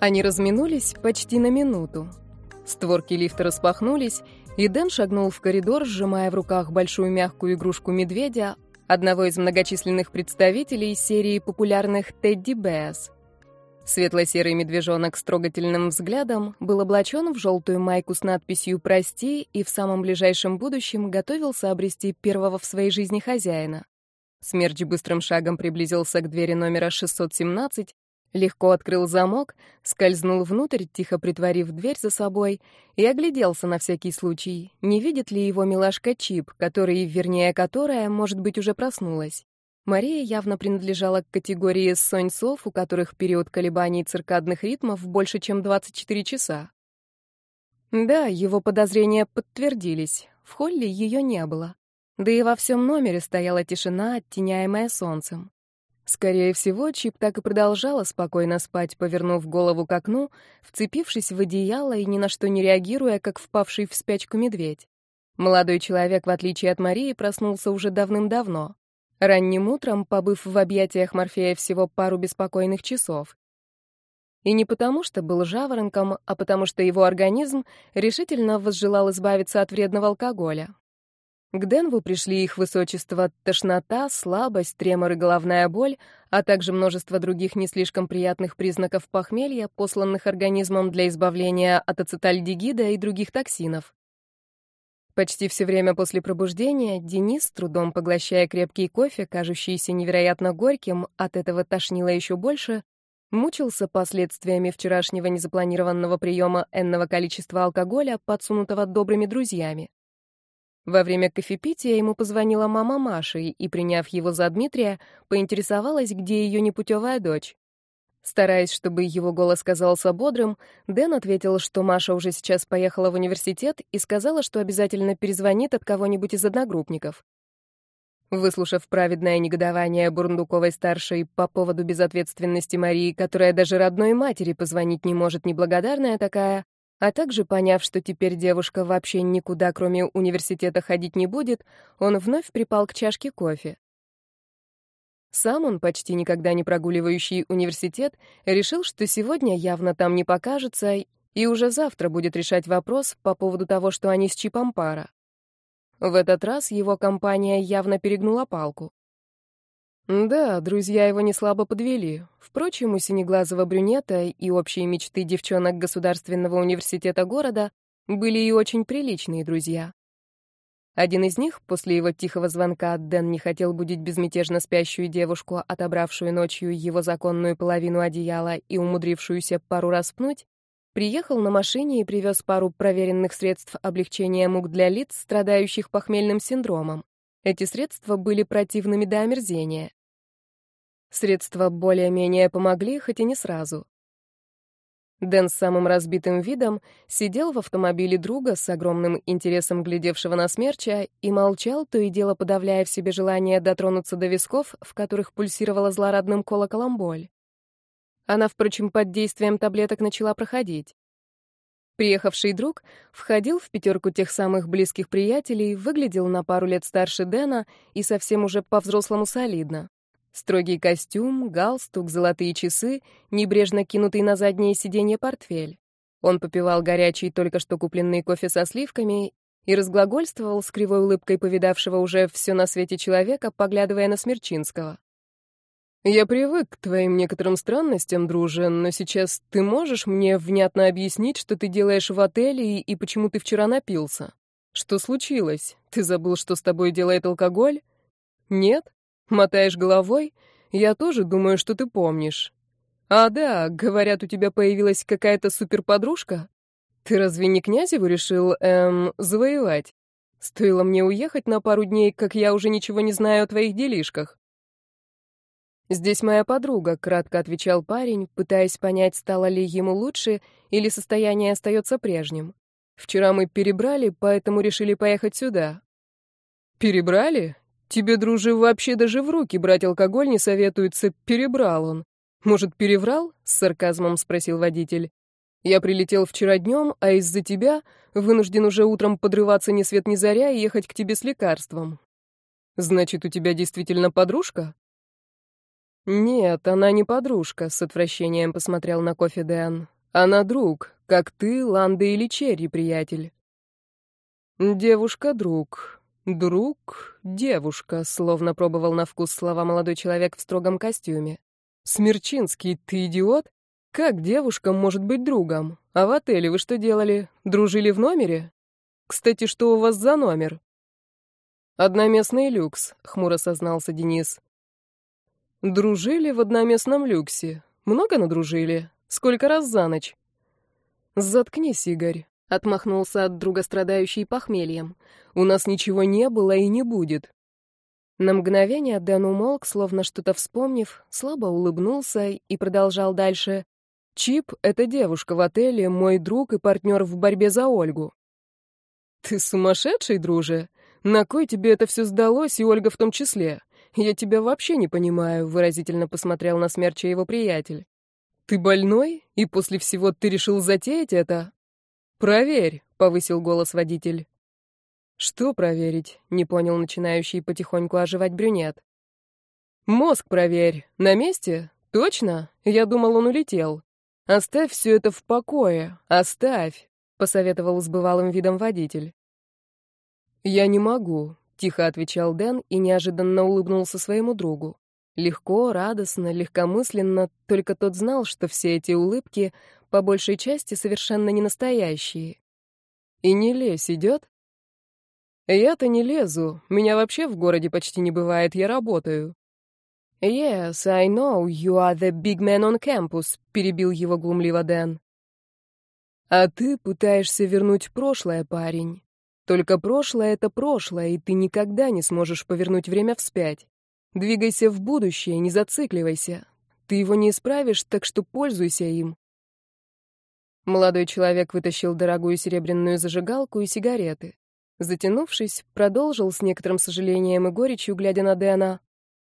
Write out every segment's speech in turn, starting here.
Они разминулись почти на минуту. Створки лифта распахнулись, и Дэн шагнул в коридор, сжимая в руках большую мягкую игрушку медведя, одного из многочисленных представителей серии популярных Тедди Бэс. Светло-серый медвежонок с трогательным взглядом был облачен в желтую майку с надписью «Прости» и в самом ближайшем будущем готовился обрести первого в своей жизни хозяина. Смерч быстрым шагом приблизился к двери номера 617, Легко открыл замок, скользнул внутрь, тихо притворив дверь за собой, и огляделся на всякий случай, не видит ли его милашка Чип, который, вернее, которая, может быть, уже проснулась. Мария явно принадлежала к категории соньцов, у которых период колебаний циркадных ритмов больше, чем 24 часа. Да, его подозрения подтвердились. В холле ее не было. Да и во всем номере стояла тишина, оттеняемая солнцем. Скорее всего, Чип так и продолжала спокойно спать, повернув голову к окну, вцепившись в одеяло и ни на что не реагируя, как впавший в спячку медведь. Молодой человек, в отличие от Марии, проснулся уже давным-давно. Ранним утром, побыв в объятиях Морфея всего пару беспокойных часов. И не потому, что был жаворонком, а потому что его организм решительно возжелал избавиться от вредного алкоголя. К Денву пришли их высочество тошнота, слабость, тремор и головная боль, а также множество других не слишком приятных признаков похмелья, посланных организмом для избавления от ацетальдегида и других токсинов. Почти все время после пробуждения Денис, трудом поглощая крепкий кофе, кажущийся невероятно горьким, от этого тошнило еще больше, мучился последствиями вчерашнего незапланированного приема энного количества алкоголя, подсунутого добрыми друзьями. Во время кофепития ему позвонила мама Маши и, приняв его за Дмитрия, поинтересовалась, где ее непутевая дочь. Стараясь, чтобы его голос казался бодрым, Дэн ответил, что Маша уже сейчас поехала в университет и сказала, что обязательно перезвонит от кого-нибудь из одногруппников. Выслушав праведное негодование Бурундуковой-старшей по поводу безответственности Марии, которая даже родной матери позвонить не может, неблагодарная такая, а также, поняв, что теперь девушка вообще никуда, кроме университета, ходить не будет, он вновь припал к чашке кофе. Сам он, почти никогда не прогуливающий университет, решил, что сегодня явно там не покажется, и уже завтра будет решать вопрос по поводу того, что они с Чипом пара. В этот раз его компания явно перегнула палку. Да, друзья его не слабо подвели. Впрочем, у синеглазого брюнета и общие мечты девчонок Государственного университета города были и очень приличные друзья. Один из них, после его тихого звонка, Дэн не хотел будить безмятежно спящую девушку, отобравшую ночью его законную половину одеяла и умудрившуюся пару раз пнуть, приехал на машине и привез пару проверенных средств облегчения мук для лиц, страдающих похмельным синдромом. Эти средства были противными до омерзения. Средства более-менее помогли, хоть и не сразу. Дэн с самым разбитым видом сидел в автомобиле друга с огромным интересом глядевшего на смерча и молчал, то и дело подавляя в себе желание дотронуться до висков, в которых пульсировала злорадным колоколом боль. Она, впрочем, под действием таблеток начала проходить. Приехавший друг входил в пятерку тех самых близких приятелей, выглядел на пару лет старше Дэна и совсем уже по-взрослому солидно. Строгий костюм, галстук, золотые часы, небрежно кинутый на заднее сиденье портфель. Он попивал горячий, только что купленный кофе со сливками и разглагольствовал с кривой улыбкой повидавшего уже все на свете человека, поглядывая на Смерчинского. «Я привык к твоим некоторым странностям, друже, но сейчас ты можешь мне внятно объяснить, что ты делаешь в отеле и, и почему ты вчера напился? Что случилось? Ты забыл, что с тобой делает алкоголь? Нет? Мотаешь головой? Я тоже думаю, что ты помнишь. А да, говорят, у тебя появилась какая-то суперподружка? Ты разве не князеву решил, эм, завоевать? Стоило мне уехать на пару дней, как я уже ничего не знаю о твоих делишках. «Здесь моя подруга», — кратко отвечал парень, пытаясь понять, стало ли ему лучше или состояние остается прежним. «Вчера мы перебрали, поэтому решили поехать сюда». «Перебрали? Тебе, дружи, вообще даже в руки брать алкоголь не советуется, перебрал он. Может, переврал? С сарказмом спросил водитель. Я прилетел вчера днем, а из-за тебя вынужден уже утром подрываться ни свет ни заря и ехать к тебе с лекарством. Значит, у тебя действительно подружка? «Нет, она не подружка», — с отвращением посмотрел на кофе Дэн. «Она друг, как ты, Ланда или Черри, приятель». «Девушка-друг. Друг, девушка», — словно пробовал на вкус слова молодой человек в строгом костюме. «Смерчинский, ты идиот? Как девушка может быть другом? А в отеле вы что делали? Дружили в номере? Кстати, что у вас за номер?» «Одноместный люкс», — хмуро сознался Денис. Дружили в одноместном люксе. Много надружили? Сколько раз за ночь? Заткнись, Игорь. Отмахнулся от друга, страдающий похмельем. У нас ничего не было и не будет. На мгновение Дэн умолк, словно что-то вспомнив, слабо улыбнулся и продолжал дальше. «Чип — это девушка в отеле, мой друг и партнер в борьбе за Ольгу». «Ты сумасшедший, друже? На кой тебе это все сдалось, и Ольга в том числе? «Я тебя вообще не понимаю», — выразительно посмотрел на смерча его приятель. «Ты больной? И после всего ты решил затеять это?» «Проверь», — повысил голос водитель. «Что проверить?» — не понял начинающий потихоньку оживать брюнет. «Мозг проверь. На месте? Точно? Я думал, он улетел. Оставь все это в покое. Оставь», — посоветовал с бывалым видом водитель. «Я не могу тихо отвечал Дэн и неожиданно улыбнулся своему другу. Легко, радостно, легкомысленно, только тот знал, что все эти улыбки по большей части совершенно не настоящие. И не лезь идет? Я-то не лезу. Меня вообще в городе почти не бывает, я работаю. Yes, I know, you are the big man on campus, перебил его глумливо Дэн. А ты пытаешься вернуть прошлое, парень. Только прошлое — это прошлое, и ты никогда не сможешь повернуть время вспять. Двигайся в будущее, не зацикливайся. Ты его не исправишь, так что пользуйся им. Молодой человек вытащил дорогую серебряную зажигалку и сигареты. Затянувшись, продолжил с некоторым сожалением и горечью, глядя на Дэна.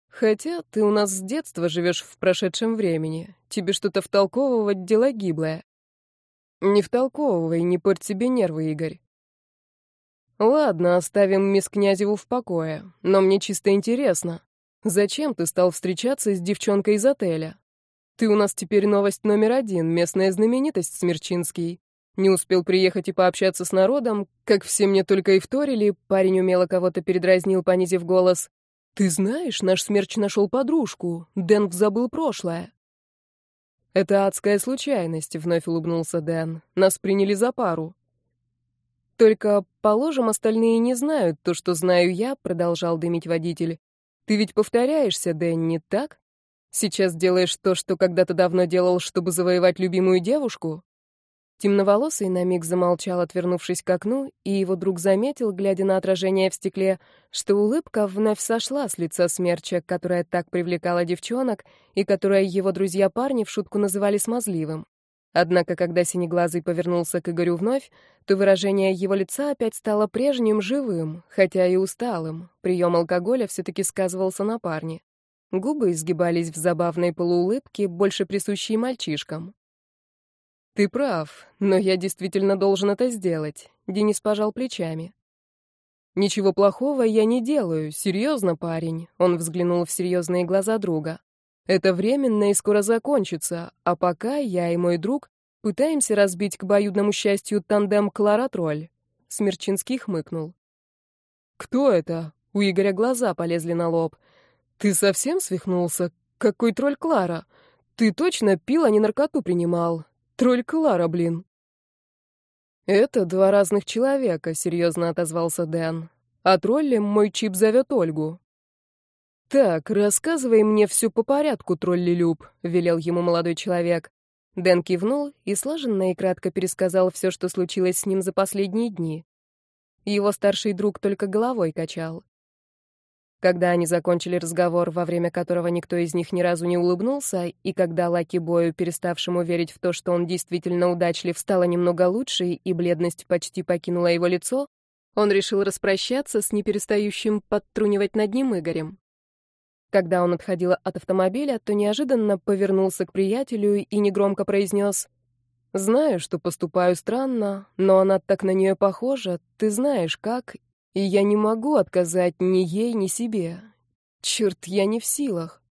«Хотя ты у нас с детства живешь в прошедшем времени. Тебе что-то втолковывать — дело гиблое». «Не втолковывай, не порть себе нервы, Игорь. Ладно, оставим мисс Князеву в покое, но мне чисто интересно. Зачем ты стал встречаться с девчонкой из отеля? Ты у нас теперь новость номер один, местная знаменитость Смерчинский. Не успел приехать и пообщаться с народом, как все мне только и вторили, парень умело кого-то передразнил, понизив голос. «Ты знаешь, наш Смерч нашел подружку, Дэн забыл прошлое». «Это адская случайность», — вновь улыбнулся Дэн. «Нас приняли за пару». Только, положим, остальные не знают то, что знаю я, продолжал дымить водитель. Ты ведь повторяешься, Дэнни, так? Сейчас делаешь то, что когда-то давно делал, чтобы завоевать любимую девушку? Темноволосый на миг замолчал, отвернувшись к окну, и его друг заметил, глядя на отражение в стекле, что улыбка вновь сошла с лица смерча, которая так привлекала девчонок и которая его друзья-парни в шутку называли смазливым. Однако, когда Синеглазый повернулся к Игорю вновь, то выражение его лица опять стало прежним, живым, хотя и усталым. Прием алкоголя все-таки сказывался на парне. Губы изгибались в забавной полуулыбке, больше присущей мальчишкам. «Ты прав, но я действительно должен это сделать», — Денис пожал плечами. «Ничего плохого я не делаю, серьезно, парень», — он взглянул в серьезные глаза друга. Это временно и скоро закончится, а пока я и мой друг пытаемся разбить к обоюдному счастью тандем Клара-Тролль. Смерчинский хмыкнул. «Кто это?» У Игоря глаза полезли на лоб. «Ты совсем свихнулся? Какой тролль Клара? Ты точно пил, а не наркоту принимал? Тролль Клара, блин!» «Это два разных человека», — серьезно отозвался Дэн. «А троллем мой чип зовет Ольгу. «Так, рассказывай мне все по порядку, тролли Люб», — велел ему молодой человек. Дэн кивнул и слаженно и кратко пересказал все, что случилось с ним за последние дни. Его старший друг только головой качал. Когда они закончили разговор, во время которого никто из них ни разу не улыбнулся, и когда Лаки Бою, переставшему верить в то, что он действительно удачлив, стало немного лучше, и бледность почти покинула его лицо, он решил распрощаться с неперестающим подтрунивать над ним Игорем. Когда он отходил от автомобиля, то неожиданно повернулся к приятелю и негромко произнес «Знаю, что поступаю странно, но она так на нее похожа, ты знаешь как, и я не могу отказать ни ей, ни себе. Черт, я не в силах».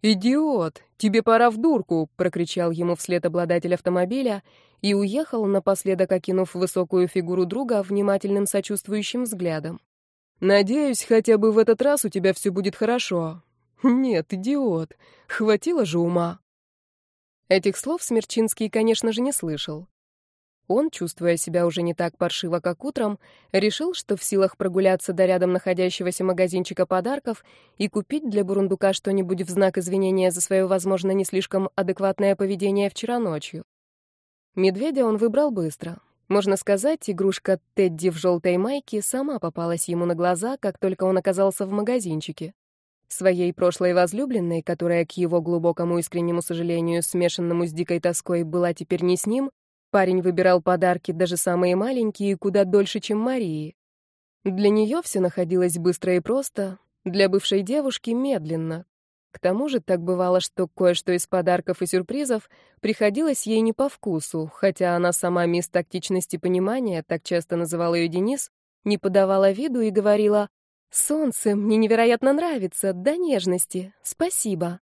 «Идиот! Тебе пора в дурку!» — прокричал ему вслед обладатель автомобиля и уехал, напоследок окинув высокую фигуру друга внимательным сочувствующим взглядом. «Надеюсь, хотя бы в этот раз у тебя все будет хорошо». «Нет, идиот! Хватило же ума!» Этих слов Смерчинский, конечно же, не слышал. Он, чувствуя себя уже не так паршиво, как утром, решил, что в силах прогуляться до рядом находящегося магазинчика подарков и купить для бурундука что-нибудь в знак извинения за свое, возможно, не слишком адекватное поведение вчера ночью. Медведя он выбрал быстро. Можно сказать, игрушка Тедди в желтой майке сама попалась ему на глаза, как только он оказался в магазинчике. Своей прошлой возлюбленной, которая, к его глубокому искреннему сожалению, смешанному с дикой тоской, была теперь не с ним, Парень выбирал подарки, даже самые маленькие, куда дольше, чем Марии. Для нее все находилось быстро и просто, для бывшей девушки — медленно. К тому же так бывало, что кое-что из подарков и сюрпризов приходилось ей не по вкусу, хотя она сама мисс тактичности понимания, так часто называл ее Денис, не подавала виду и говорила «Солнце, мне невероятно нравится, до нежности, спасибо».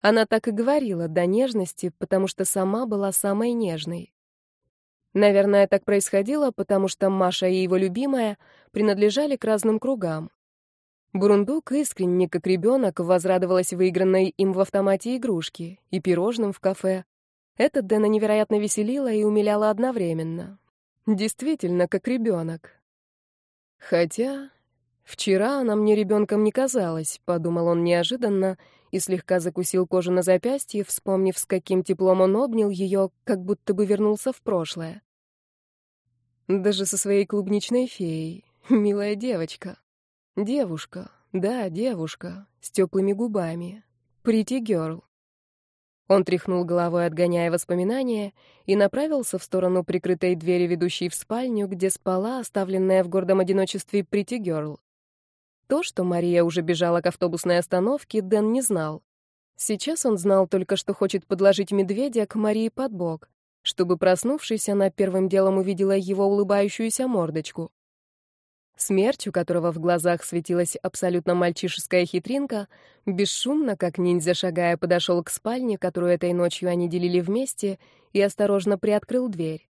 Она так и говорила до нежности, потому что сама была самой нежной. Наверное, так происходило, потому что Маша и его любимая принадлежали к разным кругам. Бурундук искренне, как ребенок, возрадовалась выигранной им в автомате игрушки и пирожным в кафе. Это Дэна невероятно веселило и умиляло одновременно. Действительно, как ребенок. Хотя вчера она мне ребенком не казалась, подумал он неожиданно и слегка закусил кожу на запястье, вспомнив, с каким теплом он обнял ее, как будто бы вернулся в прошлое. Даже со своей клубничной феей. Милая девочка. Девушка, да, девушка, с теплыми губами. Pretty girl. Он тряхнул головой, отгоняя воспоминания, и направился в сторону прикрытой двери, ведущей в спальню, где спала оставленная в гордом одиночестве Pretty girl. То, что Мария уже бежала к автобусной остановке, Дэн не знал. Сейчас он знал только, что хочет подложить медведя к Марии под бок, чтобы, проснувшись, она первым делом увидела его улыбающуюся мордочку. Смерч, у которого в глазах светилась абсолютно мальчишеская хитринка, бесшумно, как ниндзя шагая, подошел к спальне, которую этой ночью они делили вместе, и осторожно приоткрыл дверь.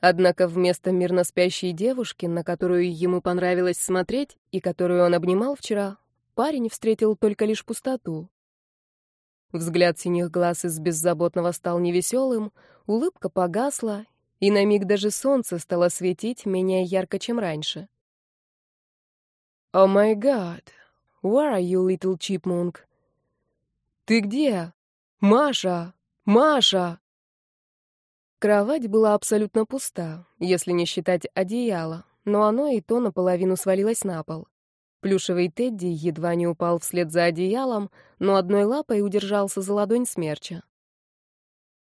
Однако вместо мирно спящей девушки, на которую ему понравилось смотреть и которую он обнимал вчера, парень встретил только лишь пустоту. Взгляд синих глаз из беззаботного стал невеселым, улыбка погасла, и на миг даже солнце стало светить менее ярко, чем раньше. «О май гад! Where are you, little chipmunk?» «Ты где? Маша! Маша!» Кровать была абсолютно пуста, если не считать одеяла, но оно и то наполовину свалилось на пол. Плюшевый Тедди едва не упал вслед за одеялом, но одной лапой удержался за ладонь смерча.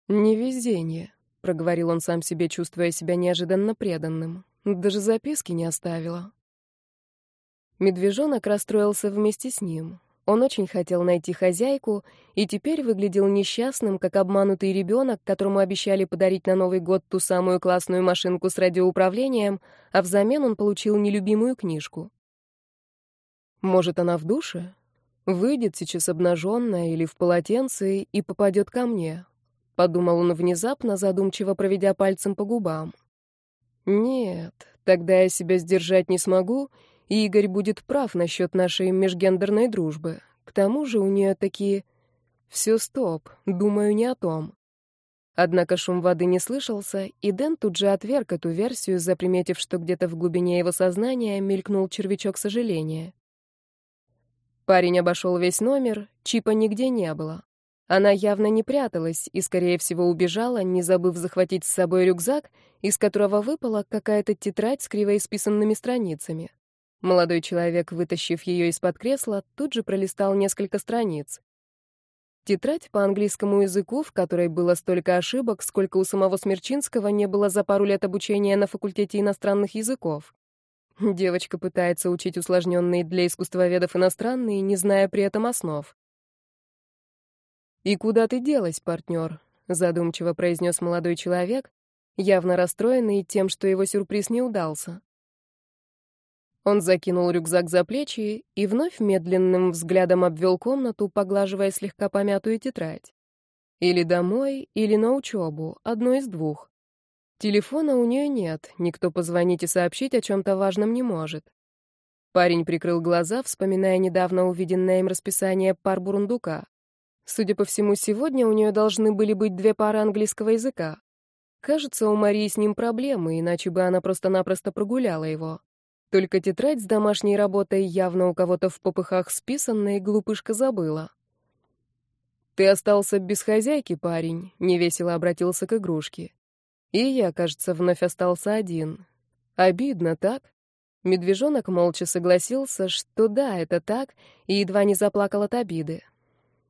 «Невезение», — проговорил он сам себе, чувствуя себя неожиданно преданным. Даже записки не оставила. Медвежонок расстроился вместе с ним. Он очень хотел найти хозяйку и теперь выглядел несчастным, как обманутый ребенок, которому обещали подарить на Новый год ту самую классную машинку с радиоуправлением, а взамен он получил нелюбимую книжку. Может, она в душе? Выйдет сейчас обнаженная или в полотенце и попадет ко мне. Подумал он внезапно, задумчиво проведя пальцем по губам. Нет, тогда я себя сдержать не смогу, и Игорь будет прав насчет нашей межгендерной дружбы. К тому же у нее такие... Все стоп, думаю не о том. Однако шум воды не слышался, и Дэн тут же отверг эту версию, заприметив, что где-то в глубине его сознания мелькнул червячок сожаления. Парень обошел весь номер, чипа нигде не было. Она явно не пряталась и, скорее всего, убежала, не забыв захватить с собой рюкзак, из которого выпала какая-то тетрадь с криво исписанными страницами. Молодой человек, вытащив ее из-под кресла, тут же пролистал несколько страниц. Тетрадь по английскому языку, в которой было столько ошибок, сколько у самого Смерчинского не было за пару лет обучения на факультете иностранных языков. Девочка пытается учить усложненные для искусствоведов иностранные, не зная при этом основ. «И куда ты делась, партнер?» — задумчиво произнес молодой человек, явно расстроенный тем, что его сюрприз не удался. Он закинул рюкзак за плечи и вновь медленным взглядом обвел комнату, поглаживая слегка помятую тетрадь. Или домой, или на учебу, одно из двух. Телефона у нее нет, никто позвонить и сообщить о чем-то важном не может. Парень прикрыл глаза, вспоминая недавно увиденное им расписание пар бурундука. Судя по всему, сегодня у нее должны были быть две пары английского языка. Кажется, у Марии с ним проблемы, иначе бы она просто-напросто прогуляла его. Только тетрадь с домашней работой явно у кого-то в попыхах списанная, и глупышка забыла. «Ты остался без хозяйки, парень», — невесело обратился к игрушке. «И я, кажется, вновь остался один. Обидно, так?» Медвежонок молча согласился, что да, это так, и едва не заплакал от обиды.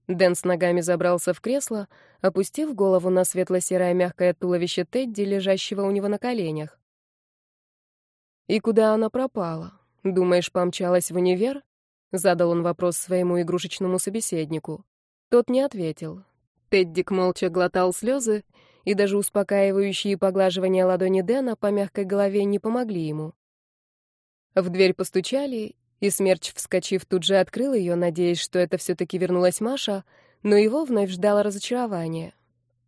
Дэн с ногами забрался в кресло, опустив голову на светло-серое мягкое туловище Тедди, лежащего у него на коленях. «И куда она пропала? Думаешь, помчалась в универ?» Задал он вопрос своему игрушечному собеседнику. Тот не ответил. Теддик молча глотал слезы, и даже успокаивающие поглаживания ладони Дэна по мягкой голове не помогли ему. В дверь постучали, и Смерч, вскочив, тут же открыл ее, надеясь, что это все-таки вернулась Маша, но его вновь ждало разочарование.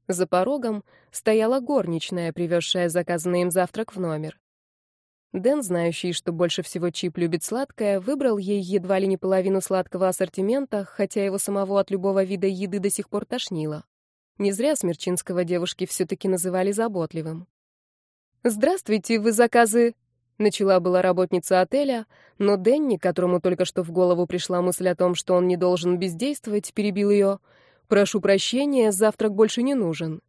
За порогом стояла горничная, привезшая заказанный им завтрак в номер. Дэн, знающий, что больше всего Чип любит сладкое, выбрал ей едва ли не половину сладкого ассортимента, хотя его самого от любого вида еды до сих пор тошнило. Не зря Смерчинского девушки все-таки называли заботливым. «Здравствуйте, вы заказы...» Начала была работница отеля, но Дэнни, которому только что в голову пришла мысль о том, что он не должен бездействовать, перебил ее. «Прошу прощения, завтрак больше не нужен».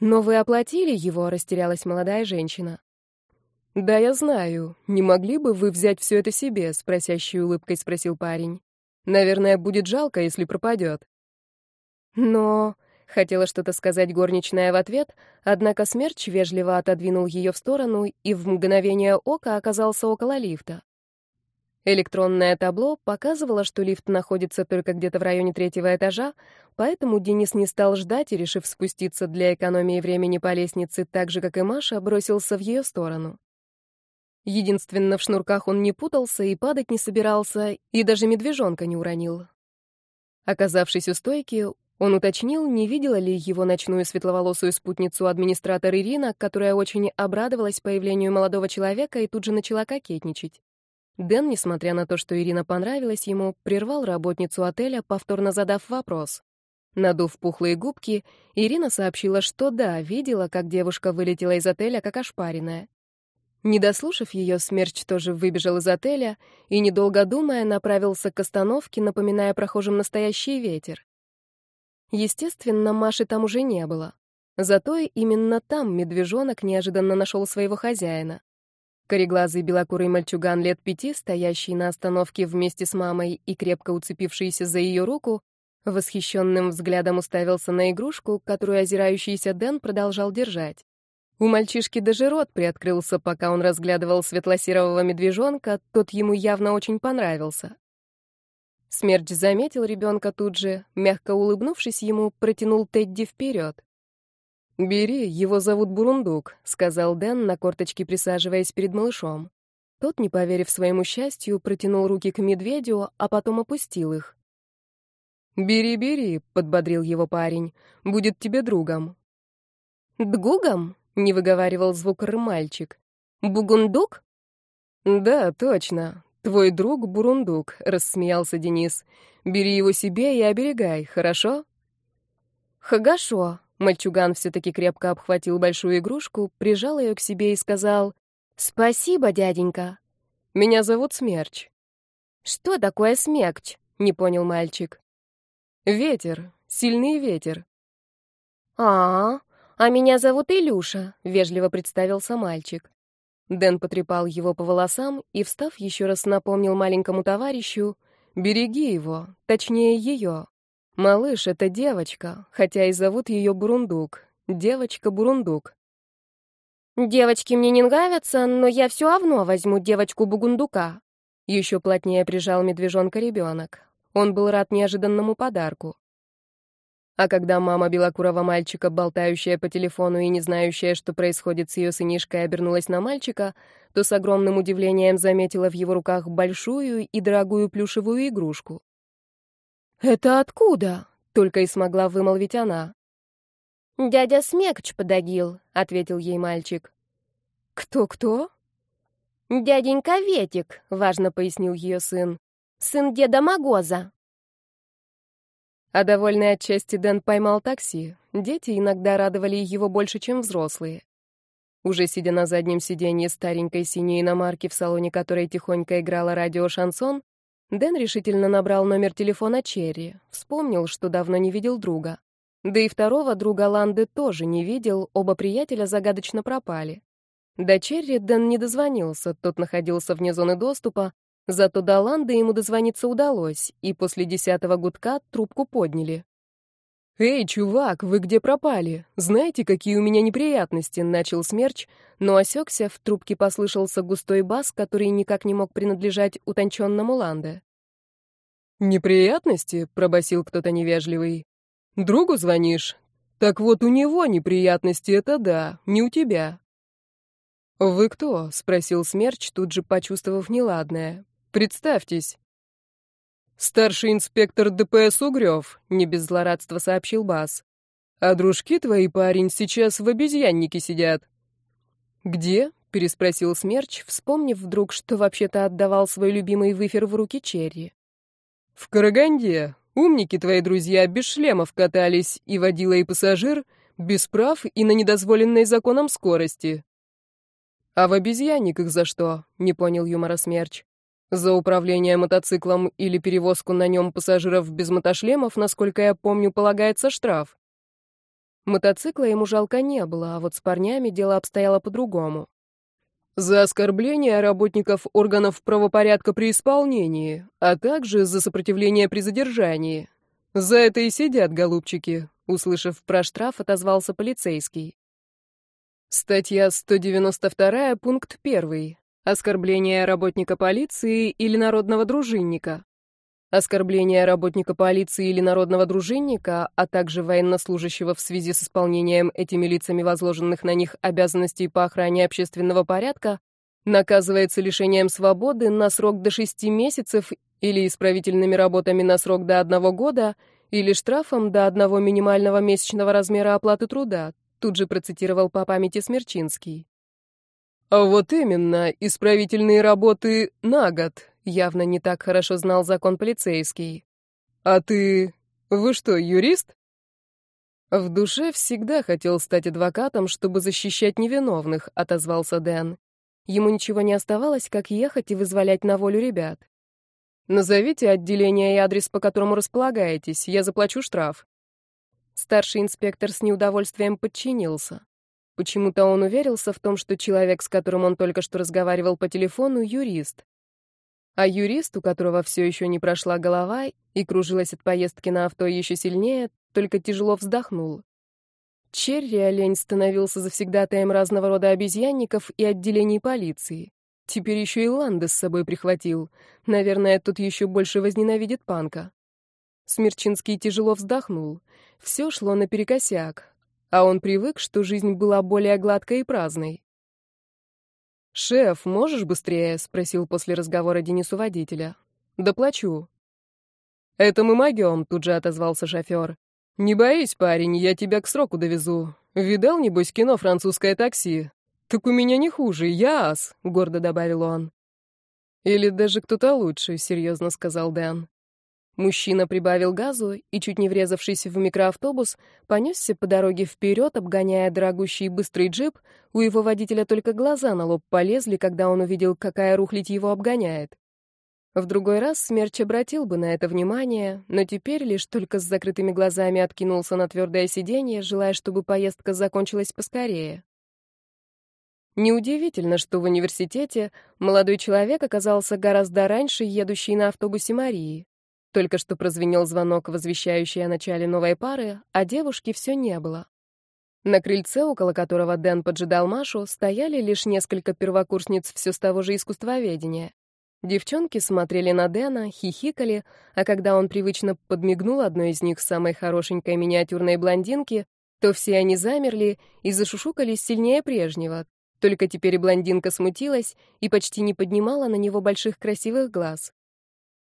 «Но вы оплатили его», — растерялась молодая женщина. «Да, я знаю. Не могли бы вы взять все это себе?» — с просящей улыбкой спросил парень. «Наверное, будет жалко, если пропадет». «Но...» — хотела что-то сказать горничная в ответ, однако Смерч вежливо отодвинул ее в сторону и в мгновение ока оказался около лифта. Электронное табло показывало, что лифт находится только где-то в районе третьего этажа, поэтому Денис не стал ждать и, решив спуститься для экономии времени по лестнице так же, как и Маша, бросился в ее сторону. Единственно, в шнурках он не путался и падать не собирался, и даже медвежонка не уронил. Оказавшись у стойки, он уточнил, не видела ли его ночную светловолосую спутницу администратор Ирина, которая очень обрадовалась появлению молодого человека и тут же начала кокетничать. Дэн, несмотря на то, что Ирина понравилась ему, прервал работницу отеля, повторно задав вопрос. Надув пухлые губки, Ирина сообщила, что да, видела, как девушка вылетела из отеля как ошпаренная. Не дослушав ее, Смерч тоже выбежал из отеля и, недолго думая, направился к остановке, напоминая прохожим настоящий ветер. Естественно, Маши там уже не было. Зато именно там медвежонок неожиданно нашел своего хозяина. Кореглазый белокурый мальчуган лет пяти, стоящий на остановке вместе с мамой и крепко уцепившийся за ее руку, восхищенным взглядом уставился на игрушку, которую озирающийся Дэн продолжал держать. У мальчишки даже рот приоткрылся, пока он разглядывал светло-серого медвежонка, тот ему явно очень понравился. Смерч заметил ребенка тут же, мягко улыбнувшись ему, протянул Тедди вперед. «Бери, его зовут Бурундук», — сказал Дэн, на корточке присаживаясь перед малышом. Тот, не поверив своему счастью, протянул руки к медведю, а потом опустил их. «Бери, бери», — подбодрил его парень, — «будет тебе другом». «Дгугом?» Не выговаривал звук «р» мальчик. «Бугундук?» «Да, точно. Твой друг Бурундук», — рассмеялся Денис. «Бери его себе и оберегай, хорошо?» «Хагашо», — мальчуган все-таки крепко обхватил большую игрушку, прижал ее к себе и сказал «Спасибо, дяденька». «Меня зовут Смерч». «Что такое смерч?» — не понял мальчик. «Ветер, сильный ветер». «А-а-а», «А меня зовут Илюша», — вежливо представился мальчик. Дэн потрепал его по волосам и, встав, еще раз напомнил маленькому товарищу, «Береги его, точнее ее. Малыш — это девочка, хотя и зовут ее Бурундук. Девочка-Бурундук». «Девочки мне не нравятся, но я все равно возьму девочку-бугундука». Еще плотнее прижал медвежонка ребенок. Он был рад неожиданному подарку. А когда мама белокурого мальчика, болтающая по телефону и не знающая, что происходит с ее сынишкой, обернулась на мальчика, то с огромным удивлением заметила в его руках большую и дорогую плюшевую игрушку. «Это откуда?» — только и смогла вымолвить она. «Дядя Смекч подогил», — ответил ей мальчик. «Кто-кто?» «Дяденька Ветик», — важно пояснил ее сын. «Сын деда Магоза». А довольный отчасти Дэн поймал такси. Дети иногда радовали его больше, чем взрослые. Уже сидя на заднем сиденье старенькой синей иномарки, в салоне которой тихонько играла радио-шансон, Дэн решительно набрал номер телефона Черри, вспомнил, что давно не видел друга. Да и второго друга Ланды тоже не видел, оба приятеля загадочно пропали. До Черри Дэн не дозвонился, тот находился вне зоны доступа, Зато до Ланды ему дозвониться удалось, и после десятого гудка трубку подняли. «Эй, чувак, вы где пропали? Знаете, какие у меня неприятности?» — начал Смерч, но осекся, в трубке послышался густой бас, который никак не мог принадлежать утонченному Ланде. «Неприятности?» — пробасил кто-то невежливый. «Другу звонишь? Так вот у него неприятности, это да, не у тебя». «Вы кто?» — спросил Смерч, тут же почувствовав неладное. Представьтесь. Старший инспектор ДПС Угрёв, не без злорадства сообщил Бас. А дружки твои, парень, сейчас в обезьяннике сидят. Где? переспросил Смерч, вспомнив вдруг, что вообще-то отдавал свой любимый выфер в руки Черри. В Караганде. Умники твои друзья без шлемов катались, и водила, и пассажир, без прав и на недозволенной законом скорости. А в обезьянниках за что? Не понял юмора Смерч. За управление мотоциклом или перевозку на нем пассажиров без мотошлемов, насколько я помню, полагается штраф. Мотоцикла ему жалко не было, а вот с парнями дело обстояло по-другому. За оскорбление работников органов правопорядка при исполнении, а также за сопротивление при задержании. За это и сидят, голубчики, услышав про штраф, отозвался полицейский. Статья 192, пункт 1. Оскорбление работника полиции или народного дружинника. Оскорбление работника полиции или народного дружинника, а также военнослужащего в связи с исполнением этими лицами возложенных на них обязанностей по охране общественного порядка наказывается лишением свободы на срок до 6 месяцев или исправительными работами на срок до одного года или штрафом до одного минимального месячного размера оплаты труда, тут же процитировал по памяти Смерчинский. А вот именно, исправительные работы на год. Явно не так хорошо знал закон полицейский. А ты... Вы что, юрист? В душе всегда хотел стать адвокатом, чтобы защищать невиновных, отозвался Дэн. Ему ничего не оставалось, как ехать и вызволять на волю ребят. Назовите отделение и адрес, по которому располагаетесь, я заплачу штраф. Старший инспектор с неудовольствием подчинился. Почему-то он уверился в том, что человек, с которым он только что разговаривал по телефону, юрист. А юрист, у которого все еще не прошла голова и кружилась от поездки на авто еще сильнее, только тяжело вздохнул. Черри олень становился завсегдатаем разного рода обезьянников и отделений полиции. Теперь еще и Ланда с собой прихватил. Наверное, тут еще больше возненавидит Панка. Смерчинский тяжело вздохнул. Все шло наперекосяк а он привык, что жизнь была более гладкой и праздной. «Шеф, можешь быстрее?» — спросил после разговора Денису водителя. «Доплачу». «Это мы могем», — тут же отозвался шофер. «Не боись, парень, я тебя к сроку довезу. Видал, небось, кино «Французское такси»? Так у меня не хуже, я ас», — гордо добавил он. «Или даже кто-то лучше», — серьезно сказал Дэн. Мужчина прибавил газу и, чуть не врезавшись в микроавтобус, понесся по дороге вперед, обгоняя дорогущий быстрый джип. У его водителя только глаза на лоб полезли, когда он увидел, какая рухлить его обгоняет. В другой раз Смерч обратил бы на это внимание, но теперь лишь только с закрытыми глазами откинулся на твердое сиденье, желая, чтобы поездка закончилась поскорее. Неудивительно, что в университете молодой человек оказался гораздо раньше едущий на автобусе Марии. Только что прозвенел звонок, возвещающий о начале новой пары, а девушки все не было. На крыльце, около которого Дэн поджидал Машу, стояли лишь несколько первокурсниц все с того же искусствоведения. Девчонки смотрели на Дэна, хихикали, а когда он привычно подмигнул одной из них, самой хорошенькой миниатюрной блондинки, то все они замерли и зашушукались сильнее прежнего. Только теперь блондинка смутилась и почти не поднимала на него больших красивых глаз.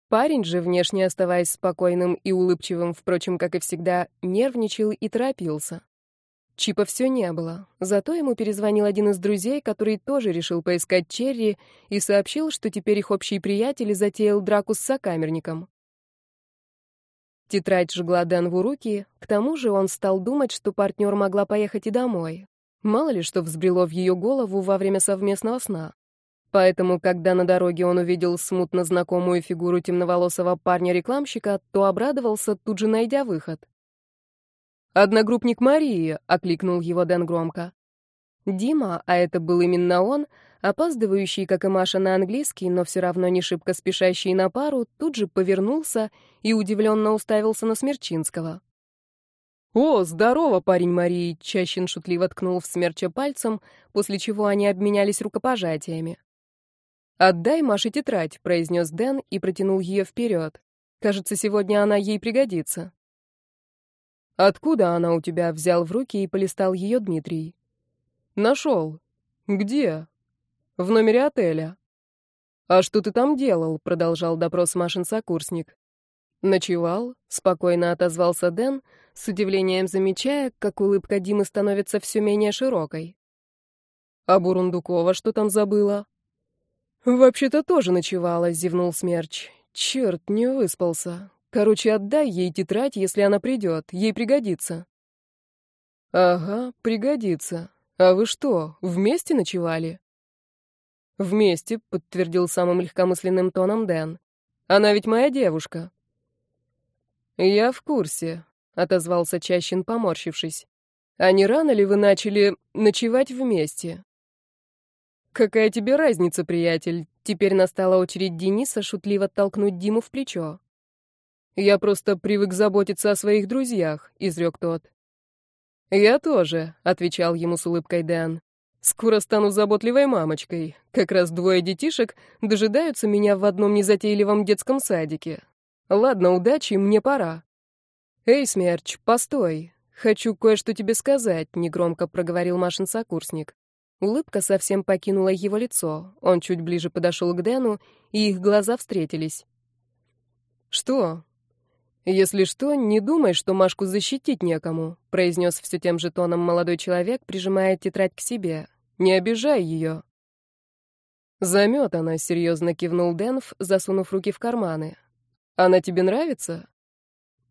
Парень же, внешне оставаясь спокойным и улыбчивым, впрочем, как и всегда, нервничал и торопился. Чипа все не было. Зато ему перезвонил один из друзей, который тоже решил поискать Черри и сообщил, что теперь их общий приятель затеял драку с сокамерником. Тетрадь жгла Денву руки, к тому же он стал думать, что партнер могла поехать и домой. Мало ли что взбрело в ее голову во время совместного сна. Поэтому, когда на дороге он увидел смутно знакомую фигуру темноволосого парня-рекламщика, то обрадовался, тут же найдя выход. «Одногруппник Марии!» — окликнул его Дэн громко. Дима, а это был именно он, опаздывающий, как и Маша, на английский, но все равно не шибко спешащий на пару, тут же повернулся и удивленно уставился на Смерчинского. «О, здорово, парень Марии!» — Чащин шутливо ткнул в Смерча пальцем, после чего они обменялись рукопожатиями. «Отдай Маше тетрадь», — произнес Дэн и протянул ее вперед. «Кажется, сегодня она ей пригодится». «Откуда она у тебя?» — взял в руки и полистал ее Дмитрий. «Нашел. Где?» «В номере отеля». «А что ты там делал?» — продолжал допрос Машин сокурсник. «Ночевал», — спокойно отозвался Дэн, с удивлением замечая, как улыбка Димы становится все менее широкой. «А Бурундукова что там забыла?» «Вообще-то тоже ночевала», — зевнул Смерч. «Черт, не выспался. Короче, отдай ей тетрадь, если она придет. Ей пригодится». «Ага, пригодится. А вы что, вместе ночевали?» «Вместе», — подтвердил самым легкомысленным тоном Дэн. «Она ведь моя девушка». «Я в курсе», — отозвался Чащин, поморщившись. «А не рано ли вы начали ночевать вместе?» «Какая тебе разница, приятель?» Теперь настала очередь Дениса шутливо толкнуть Диму в плечо. «Я просто привык заботиться о своих друзьях», — изрек тот. «Я тоже», — отвечал ему с улыбкой Дэн. «Скоро стану заботливой мамочкой. Как раз двое детишек дожидаются меня в одном незатейливом детском садике. Ладно, удачи, мне пора». «Эй, Смерч, постой. Хочу кое-что тебе сказать», — негромко проговорил Машин сокурсник. Улыбка совсем покинула его лицо. Он чуть ближе подошел к Дэну, и их глаза встретились. «Что?» «Если что, не думай, что Машку защитить некому», — произнес все тем же тоном молодой человек, прижимая тетрадь к себе. «Не обижай ее». «Заметана», — серьезно кивнул Дэнф, засунув руки в карманы. «Она тебе нравится?»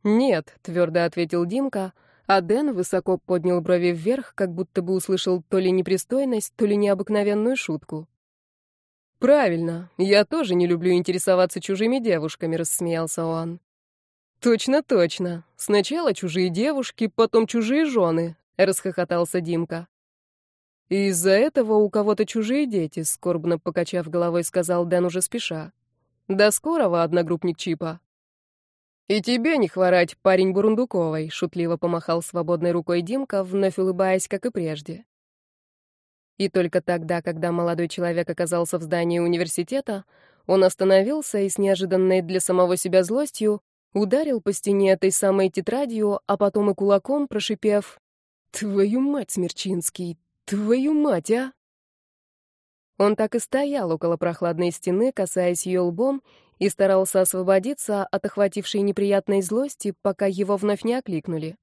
«Нет», — твердо ответил Димка, — а Дэн высоко поднял брови вверх, как будто бы услышал то ли непристойность, то ли необыкновенную шутку. «Правильно, я тоже не люблю интересоваться чужими девушками», — рассмеялся он. «Точно, точно. Сначала чужие девушки, потом чужие жены», — расхохотался Димка. «И из-за этого у кого-то чужие дети», — скорбно покачав головой, сказал Дэн уже спеша. «До скорого, одногруппник Чипа». «И тебе не хворать, парень Бурундуковой», — шутливо помахал свободной рукой Димка, вновь улыбаясь, как и прежде. И только тогда, когда молодой человек оказался в здании университета, он остановился и с неожиданной для самого себя злостью ударил по стене этой самой тетрадью, а потом и кулаком, прошипев «Твою мать, Смерчинский, твою мать, а!» Он так и стоял около прохладной стены, касаясь ее лбом, и старался освободиться от охватившей неприятной злости, пока его вновь не окликнули.